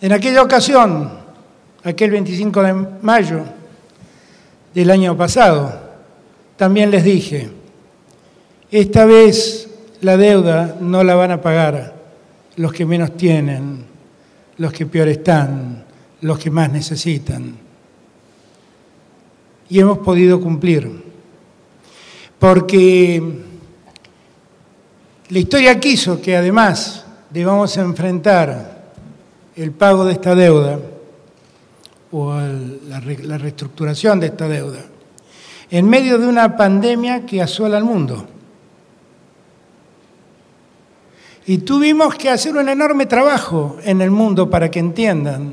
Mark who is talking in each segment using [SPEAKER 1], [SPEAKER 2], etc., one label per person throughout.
[SPEAKER 1] En aquella ocasión, aquel 25 de mayo del año pasado, también les dije, esta vez la deuda no la van a pagar los que menos tienen, los que peor están, los que más necesitan. Y hemos podido cumplir. Porque la historia quiso que además debamos enfrentar el pago de esta deuda o la, reestructuración de esta deuda en medio de una pandemia que asola al mundo. Y tuvimos que hacer un enorme trabajo en el mundo para que entiendan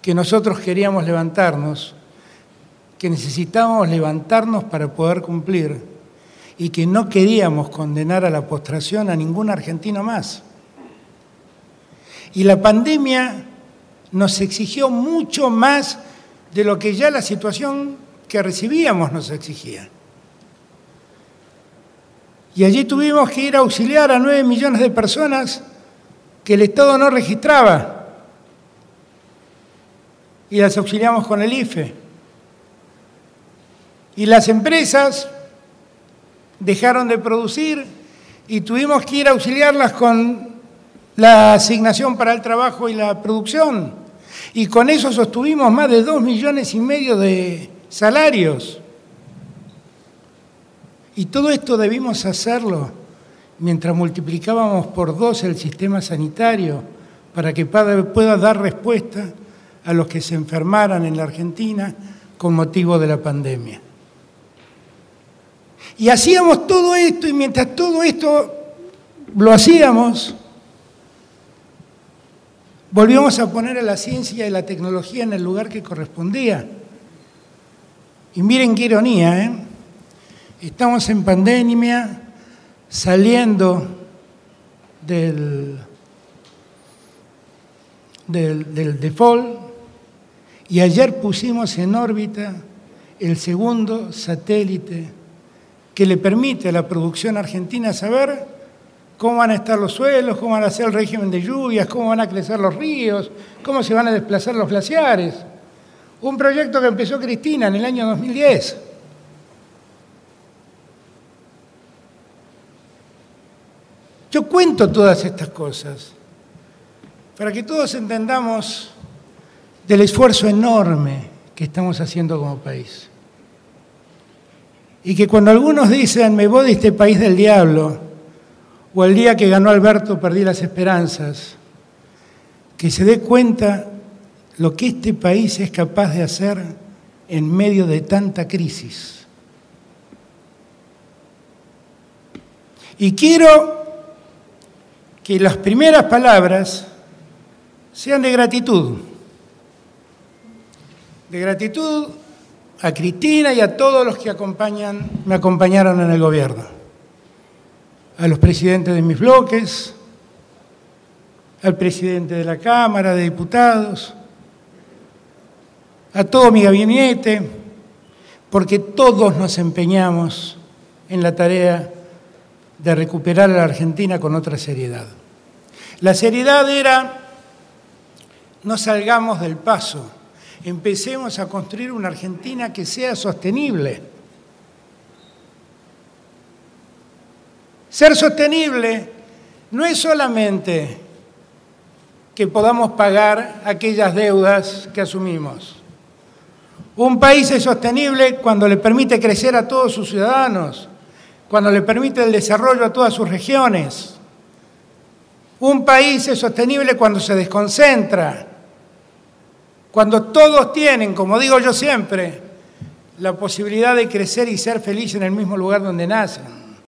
[SPEAKER 1] que nosotros queríamos levantarnos, que necesitábamos levantarnos para poder cumplir y que no queríamos condenar a la postración a ningún argentino más. Y la pandemia nos exigió mucho más de lo que ya la situación que recibíamos nos exigía. Y allí tuvimos que ir a auxiliar a nueve millones de personas que el Estado no registraba. Y las auxiliamos con el IFE. Y las empresas dejaron de producir y tuvimos que ir a auxiliarlas con la asignación para el trabajo y la producción. Y con eso sostuvimos más de dos millones y medio de salarios. Y todo esto debimos hacerlo mientras multiplicábamos por dos el sistema sanitario para que pueda dar respuesta a los que se enfermaran en la Argentina con motivo de la pandemia. Y hacíamos todo esto y mientras todo esto lo hacíamos, volvíamos a poner a la ciencia y la tecnología en el lugar que correspondía. Y miren qué ironía, ¿eh? Estamos en pandemia, saliendo del, del, del default, y ayer pusimos en órbita el segundo satélite que le permite a la producción argentina saber cómo van a estar los suelos, cómo van a ser el régimen de lluvias, cómo van a crecer los ríos, cómo se van a desplazar los glaciares. Un proyecto que empezó Cristina en el año 2010. Yo cuento todas estas cosas para que todos entendamos del esfuerzo enorme que estamos haciendo como país. Y que cuando algunos dicen, me voy de este país del diablo, o el día que ganó Alberto perdí las esperanzas, que se dé cuenta lo que este país es capaz de hacer en medio de tanta crisis. Y quiero que las primeras palabras sean de gratitud. De gratitud a Cristina y a todos los que acompañan, me acompañaron en el gobierno. A los presidentes de mis bloques, al presidente de la Cámara de Diputados, a todo mi gabinete, porque todos nos empeñamos en la tarea de recuperar a la Argentina con otra seriedad. La seriedad era, no salgamos del paso, empecemos a construir una Argentina que sea sostenible. Ser sostenible no es solamente que podamos pagar aquellas deudas que asumimos. Un país es sostenible cuando le permite crecer a todos sus ciudadanos, cuando le permite el desarrollo a todas sus regiones. Un país es sostenible cuando se desconcentra, cuando todos tienen, como digo yo siempre, la posibilidad de crecer y ser feliz en el mismo lugar donde nacen.